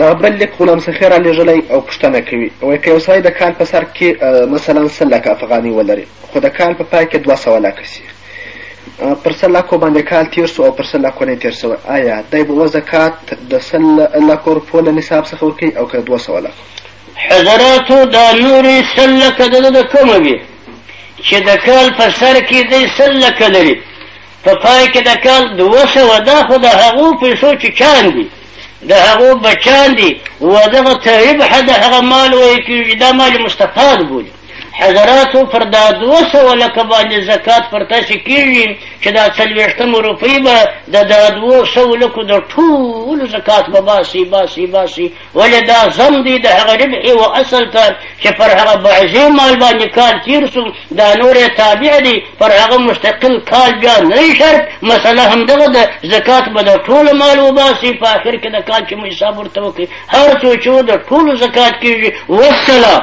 دغه بل لیک غلام سخي رالیږلی او پوښتنه کوي وایي که یو سړی د کال په سر کې مثلا سل لکه افغانۍ ولري خو د کال په پای کې دوه سوه لکه سي پر سل لکو باندې کال تېر سو او پر سل لکو نه تېر سوی آیا دی به و زکات د سل لکو روپو له نصاب څخه ورکوي او که د دوه سوه لکو حضراتو دا نورې سل لکه د ده د کومه وي چې د کال په سر کې دی سل لکه لري په پای کې د کال دوه سوه دا خو د هغو پیسو چې چان دي د هغو بچان دي و دغه تهریب حد هغه مال وایي کېږي دا مال مستفاد بولي حضراتو پر دا دوه سوه لکه باندې زکات پر تاسې کېږي چې دا څلوېښتمه روپۍ به د دا دوو سوو لکو د ټولو زکات به باسي باسي باسي ولې دا زم دی د هغه ربع و اصل ته چې پر هغه بعضې مال باندې کال تیر سو دا نور تابع دی پر هغه مستقل کال بیا نه شرط مسله همدغه ده زکات به د ټولو مال وباسي په آخر کې د کال چې مو حساب ورته وکړي هر څو چې د ټولو زکات کېږي والسلام